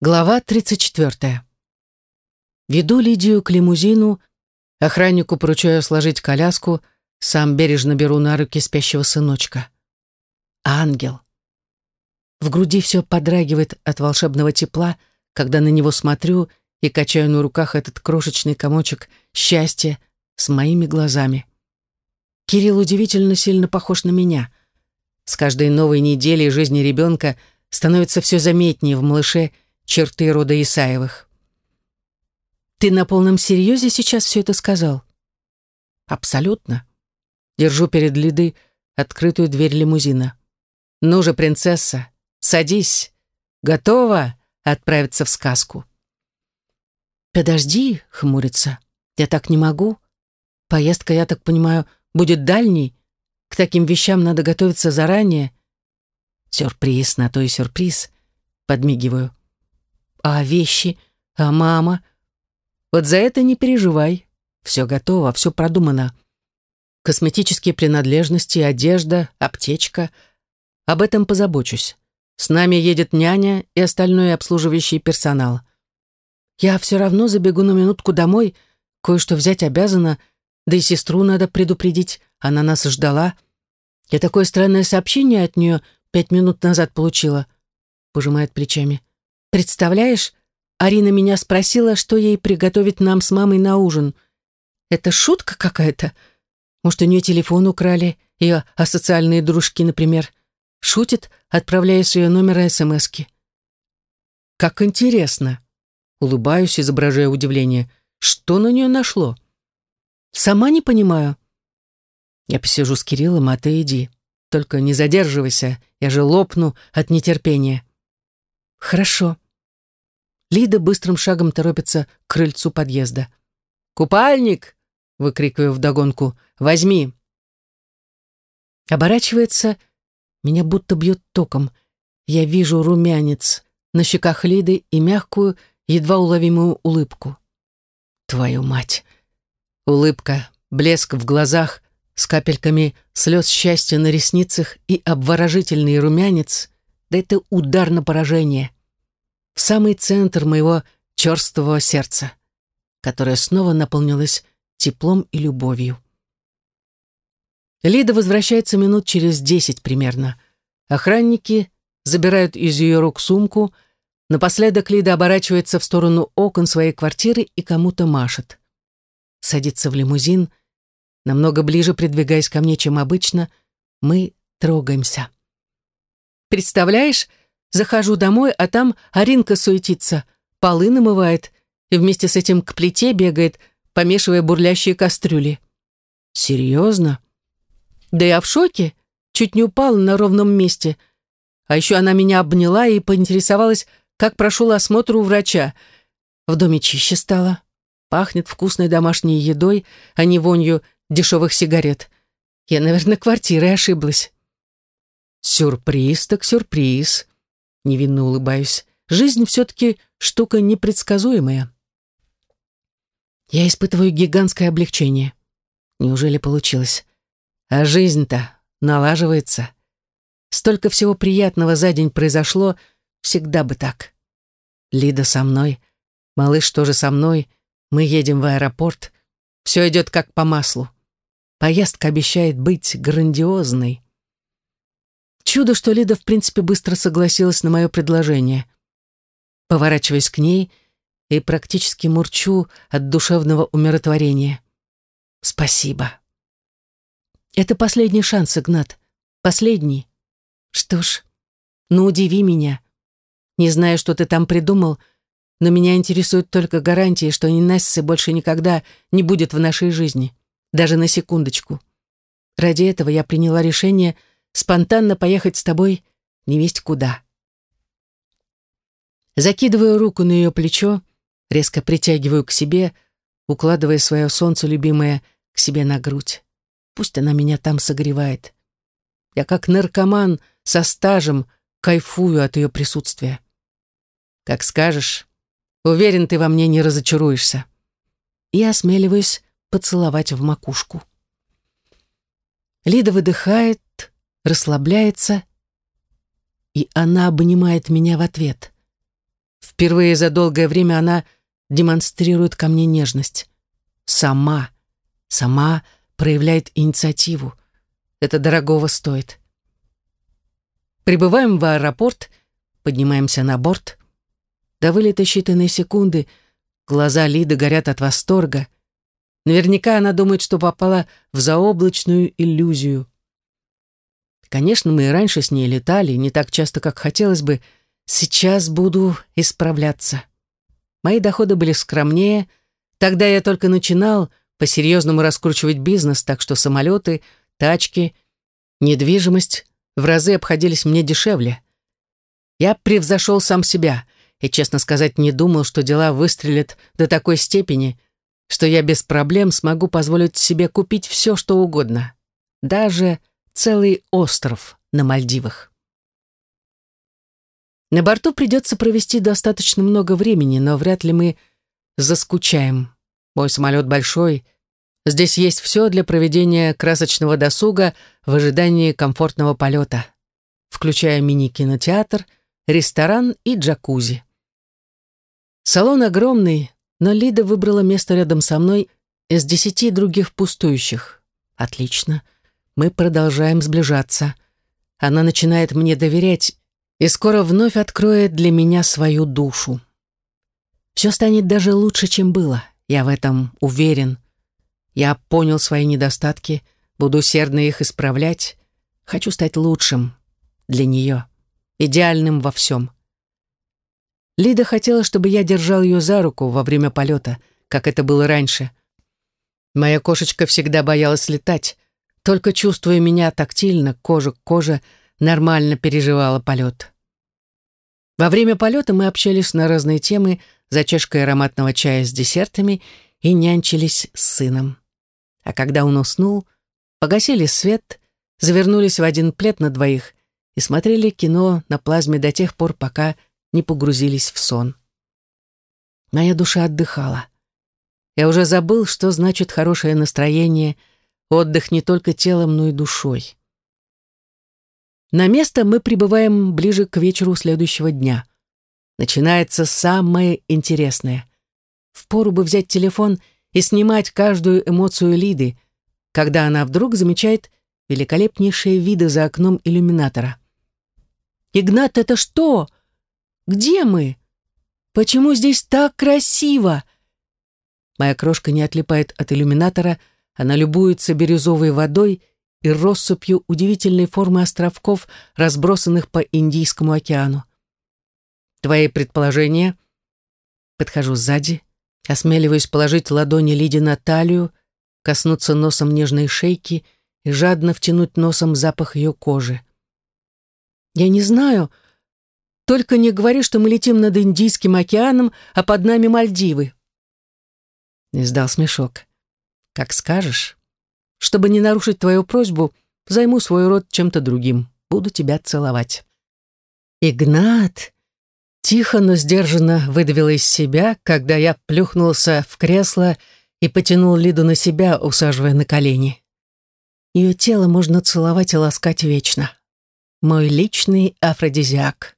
Глава 34. Веду Лидию к лимузину, охраннику поручаю сложить коляску, сам бережно беру на руки спящего сыночка. Ангел. В груди все подрагивает от волшебного тепла, когда на него смотрю и качаю на руках этот крошечный комочек счастья с моими глазами. Кирилл удивительно сильно похож на меня. С каждой новой неделей жизни ребенка становится все заметнее в малыше черты рода Исаевых. «Ты на полном серьезе сейчас все это сказал?» «Абсолютно». Держу перед Лидой открытую дверь лимузина. «Ну же, принцесса, садись. Готова отправиться в сказку?» «Подожди», — хмурится. «Я так не могу. Поездка, я так понимаю, будет дальней. К таким вещам надо готовиться заранее». «Сюрприз на то и сюрприз», — подмигиваю. А вещи? А мама? Вот за это не переживай. Все готово, все продумано. Косметические принадлежности, одежда, аптечка. Об этом позабочусь. С нами едет няня и остальной обслуживающий персонал. Я все равно забегу на минутку домой, кое-что взять обязана, да и сестру надо предупредить, она нас ждала. Я такое странное сообщение от нее пять минут назад получила, пожимает плечами. Представляешь, Арина меня спросила, что ей приготовить нам с мамой на ужин. Это шутка какая-то? Может, у нее телефон украли, ее асоциальные дружки, например. Шутит, отправляя с ее номера СМСки. Как интересно. Улыбаюсь, изображая удивление. Что на нее нашло? Сама не понимаю. Я посижу с Кириллом, а ты иди. Только не задерживайся, я же лопну от нетерпения. «Хорошо». Лида быстрым шагом торопится к крыльцу подъезда. «Купальник!» — выкрикиваю вдогонку. «Возьми!» Оборачивается, меня будто бьет током. Я вижу румянец на щеках Лиды и мягкую, едва уловимую улыбку. Твою мать! Улыбка, блеск в глазах, с капельками слез счастья на ресницах и обворожительный румянец да это удар на поражение. В самый центр моего черствого сердца, которое снова наполнилось теплом и любовью. Лида возвращается минут через десять примерно. Охранники забирают из ее рук сумку. Напоследок Лида оборачивается в сторону окон своей квартиры и кому-то машет. Садится в лимузин, намного ближе придвигаясь ко мне, чем обычно. Мы трогаемся. Представляешь, захожу домой, а там Аринка суетится, полы намывает и вместе с этим к плите бегает, помешивая бурлящие кастрюли. Серьезно? Да я в шоке, чуть не упала на ровном месте. А еще она меня обняла и поинтересовалась, как прошел осмотр у врача. В доме чище стало. Пахнет вкусной домашней едой, а не вонью дешевых сигарет. Я, наверное, квартирой ошиблась. Сюрприз так сюрприз. Невинно улыбаюсь. Жизнь все-таки штука непредсказуемая. Я испытываю гигантское облегчение. Неужели получилось? А жизнь-то налаживается. Столько всего приятного за день произошло, всегда бы так. Лида со мной, малыш тоже со мной, мы едем в аэропорт. Все идет как по маслу. Поездка обещает быть грандиозной. Чудо, что Лида, в принципе, быстро согласилась на мое предложение. Поворачиваясь к ней и практически мурчу от душевного умиротворения. Спасибо. Это последний шанс, Игнат. Последний. Что ж, ну удиви меня. Не знаю, что ты там придумал, но меня интересуют только гарантии, что Нинессы больше никогда не будет в нашей жизни. Даже на секундочку. Ради этого я приняла решение — спонтанно поехать с тобой не весть куда. Закидываю руку на ее плечо, резко притягиваю к себе, укладывая свое солнце любимое к себе на грудь. Пусть она меня там согревает. Я как наркоман со стажем кайфую от ее присутствия. Как скажешь, уверен, ты во мне не разочаруешься. И осмеливаюсь поцеловать в макушку. Лида выдыхает, расслабляется, и она обнимает меня в ответ. Впервые за долгое время она демонстрирует ко мне нежность. Сама, сама проявляет инициативу. Это дорогого стоит. Прибываем в аэропорт, поднимаемся на борт. До вылета считанные секунды, глаза Лиды горят от восторга. Наверняка она думает, что попала в заоблачную иллюзию. Конечно, мы и раньше с ней летали, не так часто, как хотелось бы. Сейчас буду исправляться. Мои доходы были скромнее. Тогда я только начинал по-серьезному раскручивать бизнес, так что самолеты, тачки, недвижимость в разы обходились мне дешевле. Я превзошел сам себя и, честно сказать, не думал, что дела выстрелят до такой степени, что я без проблем смогу позволить себе купить все, что угодно. Даже целый остров на Мальдивах. На борту придется провести достаточно много времени, но вряд ли мы заскучаем. Мой самолет большой. Здесь есть все для проведения красочного досуга в ожидании комфортного полета, включая мини-кинотеатр, ресторан и джакузи. Салон огромный, но Лида выбрала место рядом со мной из десяти других пустующих. Отлично. Мы продолжаем сближаться. Она начинает мне доверять и скоро вновь откроет для меня свою душу. Все станет даже лучше, чем было. Я в этом уверен. Я понял свои недостатки, буду усердно их исправлять. Хочу стать лучшим для нее, идеальным во всем. Лида хотела, чтобы я держал ее за руку во время полета, как это было раньше. Моя кошечка всегда боялась летать, только чувствуя меня тактильно, кожа к коже, нормально переживала полет. Во время полета мы общались на разные темы за чашкой ароматного чая с десертами и нянчились с сыном. А когда он уснул, погасили свет, завернулись в один плед на двоих и смотрели кино на плазме до тех пор, пока не погрузились в сон. Моя душа отдыхала. Я уже забыл, что значит хорошее настроение — Отдых не только телом, но и душой. На место мы прибываем ближе к вечеру следующего дня. Начинается самое интересное. Впору бы взять телефон и снимать каждую эмоцию Лиды, когда она вдруг замечает великолепнейшие виды за окном иллюминатора. «Игнат, это что? Где мы? Почему здесь так красиво?» Моя крошка не отлипает от иллюминатора, она любуется бирюзовой водой и россыпью удивительной формы островков, разбросанных по Индийскому океану. Твои предположения? Подхожу сзади, осмеливаюсь положить ладони Лиде на талию, коснуться носом нежной шейки и жадно втянуть носом запах ее кожи. Я не знаю, только не говори, что мы летим над Индийским океаном, а под нами Мальдивы. Издал смешок. Как скажешь. Чтобы не нарушить твою просьбу, займу свой рот чем-то другим. Буду тебя целовать. Игнат! Тихо, но сдержанно выдавила из себя, когда я плюхнулся в кресло и потянул Лиду на себя, усаживая на колени. Ее тело можно целовать и ласкать вечно. Мой личный афродизиак.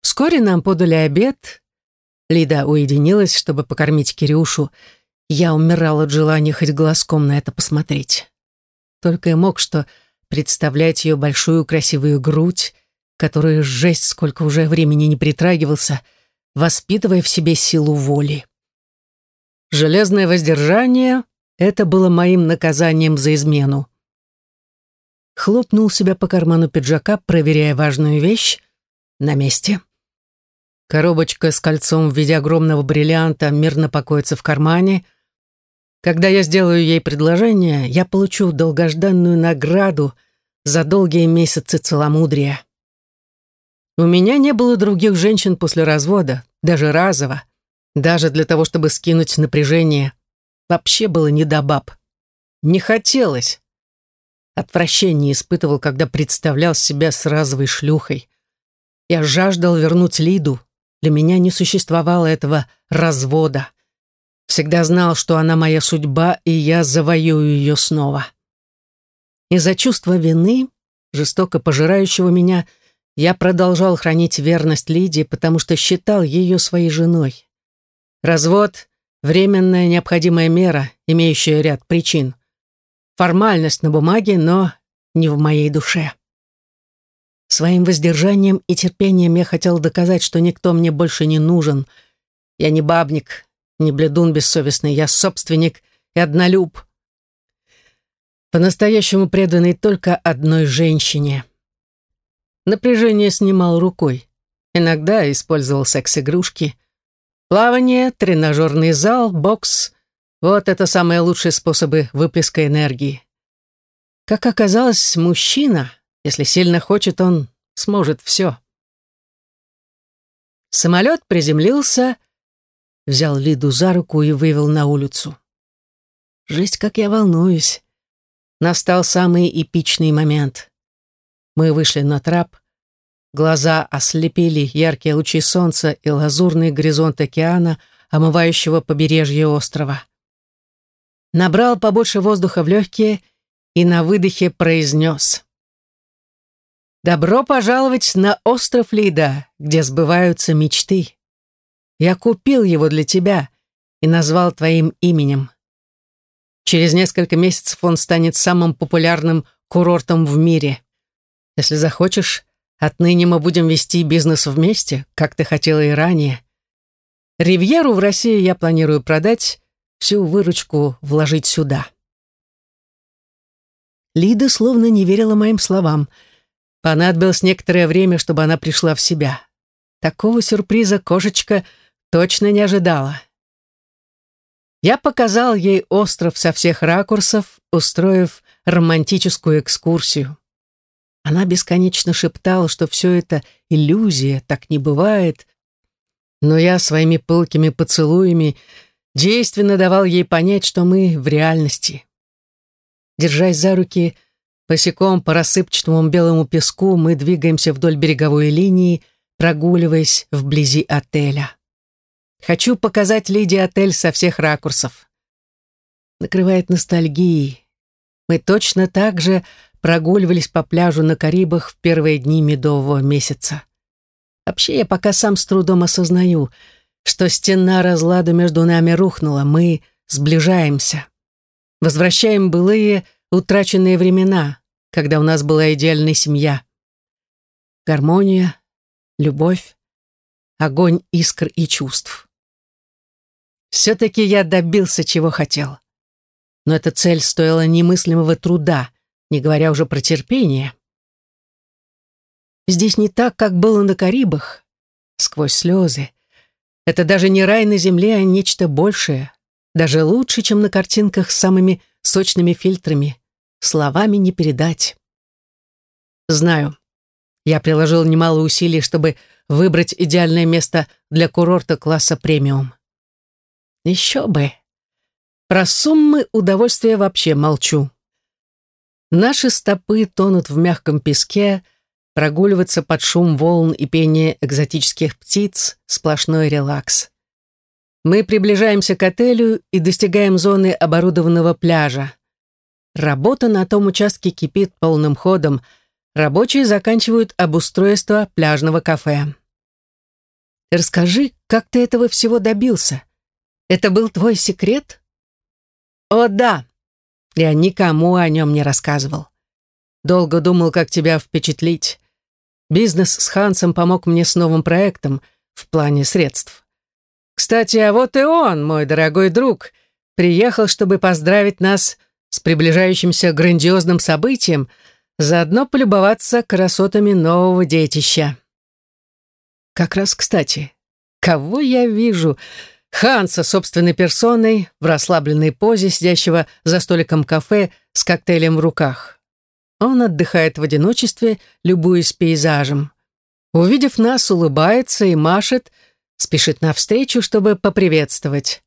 Вскоре нам подали обед. Лида уединилась, чтобы покормить Кирюшу, я умирал от желания хоть глазком на это посмотреть. Только и мог что представлять ее большую красивую грудь, которая жесть сколько уже времени не притрагивался, воспитывая в себе силу воли. Железное воздержание — это было моим наказанием за измену. Хлопнул себя по карману пиджака, проверяя важную вещь. На месте. Коробочка с кольцом в виде огромного бриллианта мирно покоится в кармане — когда я сделаю ей предложение, я получу долгожданную награду за долгие месяцы целомудрия. У меня не было других женщин после развода, даже разово. Даже для того, чтобы скинуть напряжение. Вообще было не до баб. Не хотелось. Отвращение испытывал, когда представлял себя с разовой шлюхой. Я жаждал вернуть Лиду. Для меня не существовало этого развода. Всегда знал, что она моя судьба, и я завоюю ее снова. Из-за чувства вины, жестоко пожирающего меня, я продолжал хранить верность Лидии, потому что считал ее своей женой. Развод — временная необходимая мера, имеющая ряд причин. Формальность на бумаге, но не в моей душе. Своим воздержанием и терпением я хотел доказать, что никто мне больше не нужен. Я не бабник, не бледун бессовестный, я собственник и однолюб. По-настоящему преданный только одной женщине — Напряжение снимал рукой. Иногда использовал секс-игрушки. Плавание, тренажерный зал, бокс — вот это самые лучшие способы выплеска энергии. Как оказалось, мужчина, если сильно хочет, он сможет все. Самолет приземлился, взял Лиду за руку и вывел на улицу. Жесть, как я волнуюсь. Настал самый эпичный момент. Мы вышли на трап. Глаза ослепили яркие лучи солнца и лазурный горизонт океана, омывающего побережье острова. Набрал побольше воздуха в легкие и на выдохе произнес. «Добро пожаловать на остров Лида, где сбываются мечты. Я купил его для тебя и назвал твоим именем. Через несколько месяцев он станет самым популярным курортом в мире. Если захочешь, отныне мы будем вести бизнес вместе, как ты хотела и ранее. Ривьеру в России я планирую продать, всю выручку вложить сюда. Лида словно не верила моим словам. Понадобилось некоторое время, чтобы она пришла в себя. Такого сюрприза кошечка точно не ожидала. Я показал ей остров со всех ракурсов, устроив романтическую экскурсию. Она бесконечно шептала, что все это иллюзия, так не бывает. Но я своими пылкими поцелуями действенно давал ей понять, что мы в реальности. Держась за руки, босиком по рассыпчатому белому песку мы двигаемся вдоль береговой линии, прогуливаясь вблизи отеля. Хочу показать Лиде отель со всех ракурсов. Накрывает ностальгией. Мы точно так же прогуливались по пляжу на Карибах в первые дни медового месяца. Вообще, я пока сам с трудом осознаю, что стена разлада между нами рухнула, мы сближаемся. Возвращаем былые утраченные времена, когда у нас была идеальная семья. Гармония, любовь, огонь искр и чувств. Все-таки я добился, чего хотел. Но эта цель стоила немыслимого труда, не говоря уже про терпение. Здесь не так, как было на Карибах, сквозь слезы. Это даже не рай на земле, а нечто большее, даже лучше, чем на картинках с самыми сочными фильтрами. Словами не передать. Знаю, я приложил немало усилий, чтобы выбрать идеальное место для курорта класса премиум. Еще бы. Про суммы удовольствия вообще молчу. Наши стопы тонут в мягком песке, прогуливаться под шум волн и пение экзотических птиц — сплошной релакс. Мы приближаемся к отелю и достигаем зоны оборудованного пляжа. Работа на том участке кипит полным ходом. Рабочие заканчивают обустройство пляжного кафе. Расскажи, как ты этого всего добился? Это был твой секрет? О, да, я никому о нем не рассказывал. Долго думал, как тебя впечатлить. Бизнес с Хансом помог мне с новым проектом в плане средств. Кстати, а вот и он, мой дорогой друг, приехал, чтобы поздравить нас с приближающимся грандиозным событием, заодно полюбоваться красотами нового детища. Как раз кстати, кого я вижу — Ханса собственной персоной в расслабленной позе, сидящего за столиком кафе с коктейлем в руках. Он отдыхает в одиночестве, любуясь пейзажем. Увидев нас, улыбается и машет, спешит навстречу, чтобы поприветствовать.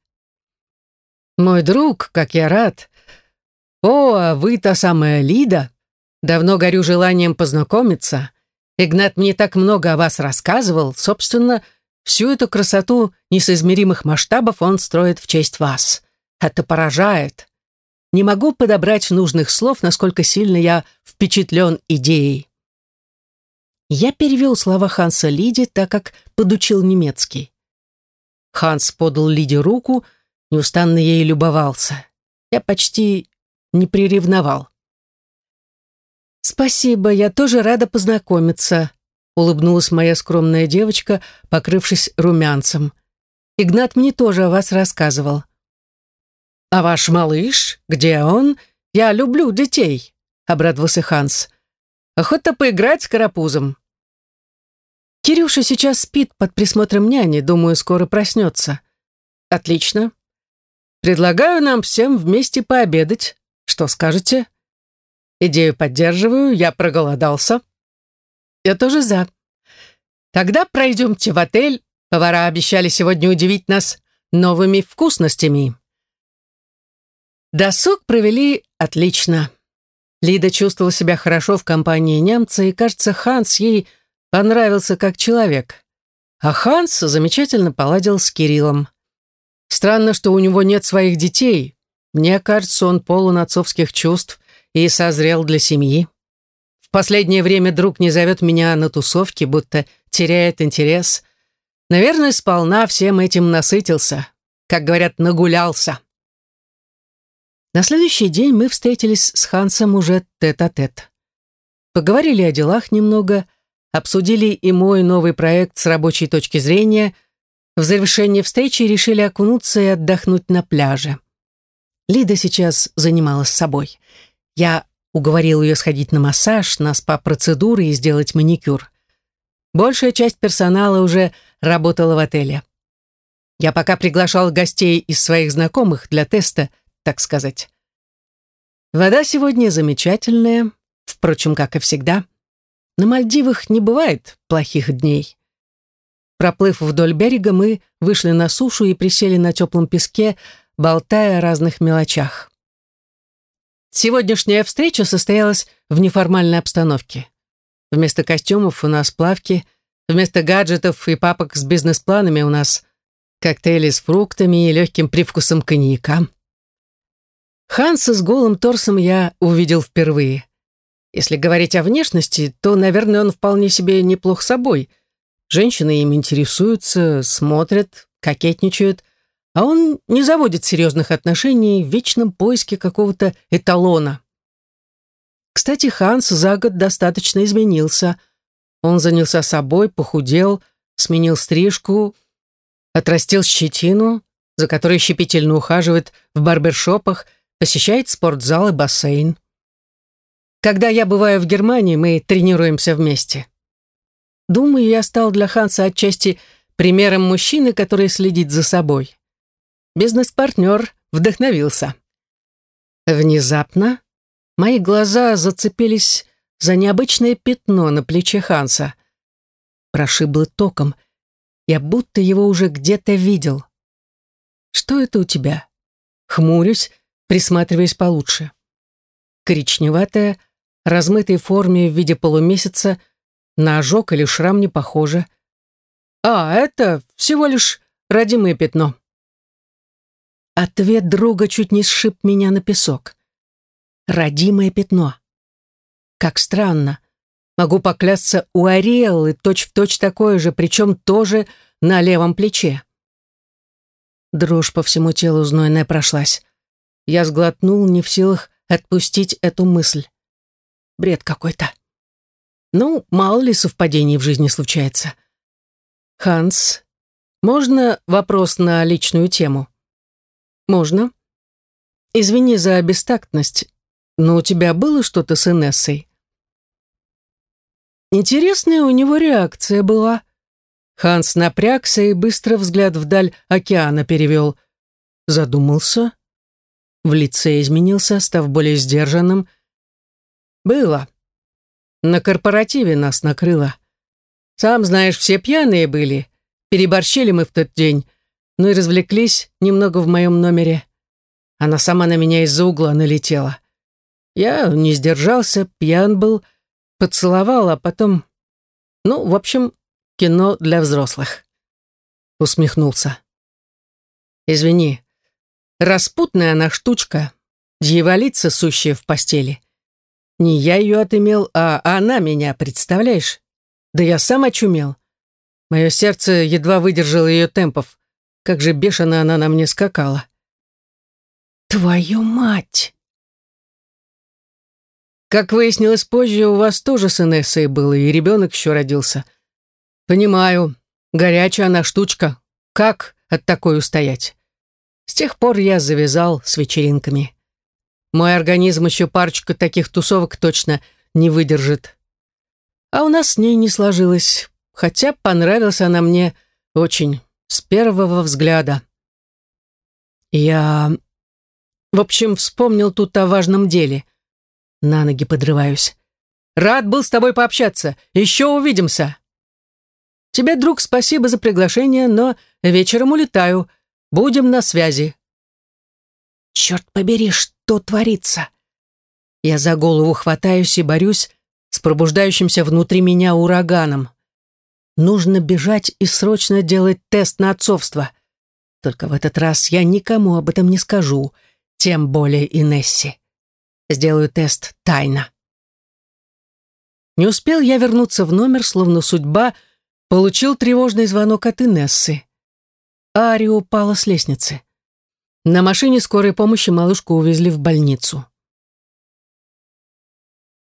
«Мой друг, как я рад!» «О, а вы та самая Лида? Давно горю желанием познакомиться. Игнат мне так много о вас рассказывал. Собственно, — Всю эту красоту несоизмеримых масштабов он строит в честь вас. Это поражает. Не могу подобрать нужных слов, насколько сильно я впечатлен идеей. Я перевел слова Ханса Лиде, так как подучил немецкий. Ханс подал Лиде руку, неустанно ей любовался. Я почти не приревновал. «Спасибо, я тоже рада познакомиться», — улыбнулась моя скромная девочка, покрывшись румянцем. «Игнат мне тоже о вас рассказывал». «А ваш малыш? Где он? Я люблю детей», — обрадовался Ханс. «Охота поиграть с карапузом». «Кирюша сейчас спит под присмотром няни, думаю, скоро проснется». «Отлично. Предлагаю нам всем вместе пообедать. Что скажете?» «Идею поддерживаю, я проголодался». «Я тоже за». «Тогда пройдемте в отель. Повара обещали сегодня удивить нас новыми вкусностями». Досуг провели отлично. Лида чувствовала себя хорошо в компании немца, и, кажется, Ханс ей понравился как человек. А Ханс замечательно поладил с Кириллом. Странно, что у него нет своих детей. Мне кажется, он полон отцовских чувств и созрел для семьи. Последнее время друг не зовет меня на тусовки, будто теряет интерес. Наверное, сполна всем этим насытился. Как говорят, нагулялся. На следующий день мы встретились с Хансом уже тет-а-тет. -тет. Поговорили о делах немного, обсудили и мой новый проект с рабочей точки зрения. В завершении встречи решили окунуться и отдохнуть на пляже. Лида сейчас занималась собой. Я уговорил ее сходить на массаж, на спа-процедуры и сделать маникюр. Большая часть персонала уже работала в отеле. Я пока приглашал гостей из своих знакомых для теста, так сказать. Вода сегодня замечательная, впрочем, как и всегда. На Мальдивах не бывает плохих дней. Проплыв вдоль берега, мы вышли на сушу и присели на теплом песке, болтая о разных мелочах. Сегодняшняя встреча состоялась в неформальной обстановке. Вместо костюмов у нас плавки, вместо гаджетов и папок с бизнес-планами у нас коктейли с фруктами и легким привкусом коньяка. Ханса с голым торсом я увидел впервые. Если говорить о внешности, то, наверное, он вполне себе неплох собой. Женщины им интересуются, смотрят, кокетничают, а он не заводит серьезных отношений в вечном поиске какого-то эталона. Кстати, Ханс за год достаточно изменился. Он занялся собой, похудел, сменил стрижку, отрастил щетину, за которой щепетильно ухаживает в барбершопах – посещает спортзал и бассейн. Когда я бываю в Германии, мы тренируемся вместе. Думаю, я стал для Ханса отчасти примером мужчины, который следит за собой. Бизнес-партнер вдохновился. Внезапно мои глаза зацепились за необычное пятно на плече Ханса. Прошибло током. Я будто его уже где-то видел. «Что это у тебя?» Хмурюсь, присматриваясь получше. Коричневатая, размытой форме в виде полумесяца, на ожог или шрам не похоже. А, это всего лишь родимое пятно. Ответ друга чуть не сшиб меня на песок. Родимое пятно. Как странно. Могу поклясться, у Ариэллы точь-в-точь точь такое же, причем тоже на левом плече. Дрожь по всему телу знойная прошлась. Я сглотнул, не в силах отпустить эту мысль. Бред какой-то. Ну, мало ли совпадений в жизни случается. Ханс, можно вопрос на личную тему? Можно. Извини за бестактность, но у тебя было что-то с Инессой? Интересная у него реакция была. Ханс напрягся и быстро взгляд вдаль океана перевел. Задумался, в лице изменился, став более сдержанным. «Было. На корпоративе нас накрыло. Сам знаешь, все пьяные были. Переборщили мы в тот день, но и развлеклись немного в моем номере. Она сама на меня из-за угла налетела. Я не сдержался, пьян был, поцеловал, а потом... Ну, в общем, кино для взрослых». Усмехнулся. «Извини, Распутная она штучка, дьяволица, сущая в постели. Не я ее отымел, а она меня, представляешь? Да я сам очумел. Мое сердце едва выдержало ее темпов. Как же бешено она на мне скакала. «Твою мать!» Как выяснилось позже, у вас тоже с Инессой было, и ребенок еще родился. Понимаю, горячая она штучка. Как от такой устоять? С тех пор я завязал с вечеринками. Мой организм еще парочку таких тусовок точно не выдержит. А у нас с ней не сложилось, хотя понравилась она мне очень, с первого взгляда. Я, в общем, вспомнил тут о важном деле. На ноги подрываюсь. Рад был с тобой пообщаться. Еще увидимся. Тебе, друг, спасибо за приглашение, но вечером улетаю. Будем на связи. Черт побери, что творится? Я за голову хватаюсь и борюсь с пробуждающимся внутри меня ураганом. Нужно бежать и срочно делать тест на отцовство. Только в этот раз я никому об этом не скажу, тем более Инессе. Сделаю тест тайно. Не успел я вернуться в номер, словно судьба, получил тревожный звонок от Инессы. Ари упала с лестницы. На машине скорой помощи малышку увезли в больницу.